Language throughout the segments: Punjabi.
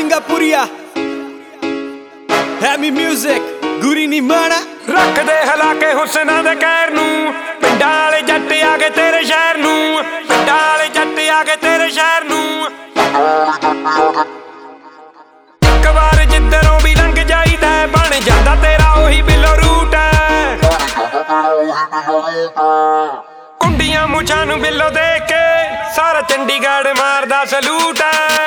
Singapuria Heavy music ਗੁਰੀ ਨੀ ਮਾਣਾ ਰੱਖਦੇ ਹਲਾਕੇ ਹੁਸਨਾਂ ਦੇ ਕਹਿਰ ਨੂੰ। ਪਿੰਡਾਂ ਵਾਲੇ ਜੱਟ ਆ ਗਏ ਤੇਰੇ ਸ਼ਹਿਰ ਨੂੰ। ਪਿੰਡਾਂ ਵਾਲੇ ਜੱਟ ਆ ਗਏ ਤੇਰੇ ਸ਼ਹਿਰ ਨੂੰ। ਇੱਕ ਵਾਰ ਜਿੱਧਰੋਂ ਵੀ ਲੰਘ ਜਾਈਦਾ, ਬਣ ਜਾਂਦਾ ਤੇਰਾ ਉਹੀ ਬਿੱਲੋ ਰੂਟ। ਹੈ ਕੁੰਡੀਆਂ ਮੁਛਾਂ ਨੂੰ ਬਿੱਲੋ ਦੇ ਕੇ, ਸਾਰਾ ਚੰਡੀਗੜ੍ਹ ਮਾਰਦਾ ਸਲੂਟ। ਹੈ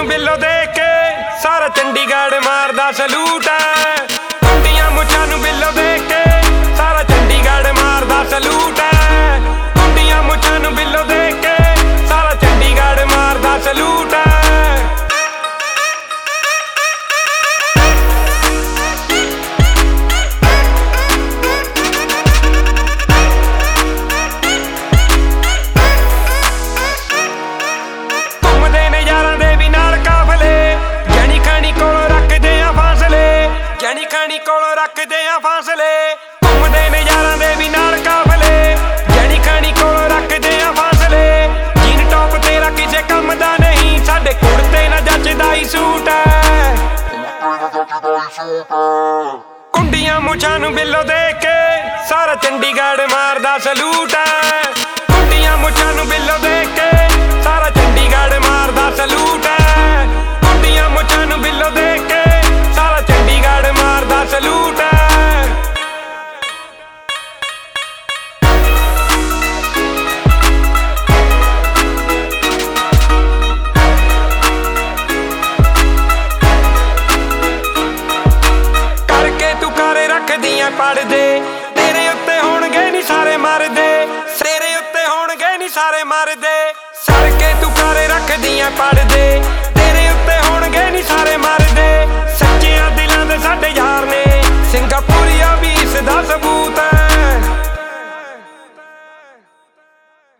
ਨੂੰ ਬਿੱਲੋ ਦੇਖ ਕੇ ਸਾਰਾ ਚੰਡੀਗੜ੍ਹ ਮਾਰਦਾ ਸਲੂਟ ਹੈ ਰੱਖਦੇ ਆ ਫਾਸਲੇ। ਘੁੰਮਦੇ ਨੇ ਯਾਰਾਂ ਦੇ ਵੀ ਨਾਲ ਕਾਫਲੇ। ਜਣੀ ਖਾਣੀ ਕੋਲੋਂ ਰੱਖਦੇ ਆ ਫਾਸਲੇ। ਜੀਨ ਟੌਪ ਤੇਰਾ ਕਿਸੇ ਕੰਮ ਦਾ ਨਹੀਂ, ਸਾਡੇ ਕੁੜਤੇ ਨਾ ਜੱਜਦਾ ਹੀ ਸੂਟ ਹੈ। ਕੁੰਡੀਆਂ ਮੁਛਾਂ ਨੂੰ ਬਿੱਲੋ ਦੇਖ ਕੇ, ਸਾਰਾ ਚੰਡੀਗੜ੍ਹ ਮਾਰਦਾ ਸਲੂਟ ਹੈ। ਸਾਰੇ ਮਰਦੇ। ਸਰ ਤੂੰ ਕਾਰੇ ਰੱਖਦੀਆਂ ਪੜਦੇ। ਤੇਰੇ ਉੱਤੇ ਹੋਣਗੇ ਨਹੀਂ ਸਾਰੇ ਮਰਦੇ। ਸੱਚਿਆਂ ਦਿਲਾਂ ਦੇ ਸਾਡੇ ਯਾਰ ਨੇ। ਸਿੰਗਾਪੁਰੀਆ ਵੀ ਇਸ ਦਾ ਸਬੂਤ ਹੈ।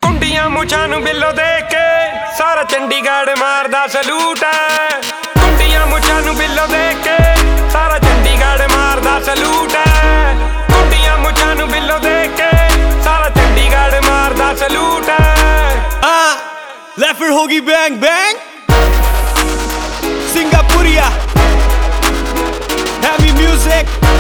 ਕੁੰਡੀਆਂ ਮੁੱਛਾਂ ਨੂੰ ਬਿੱਲੋ ਦੇਖ ਕੇ ਸਾਰਾ ਚੰਡੀਗੜ੍ਹ ਮਾਰਦਾ ਸਲੂਟ ਹੈ। ਕੁੰਡੀਆਂ ਮੁਛਾਂ ਨੂੰ ਬਿੱਲੋ ਦੇ ਕੇ ਸਾਰਾ ਚੰਡੀਗੜ੍ਹ ਮਾਰਦਾ ਸਲੂਟ ਹੈ। Leftward hoagie bang bang. Singapuria. Heavy music.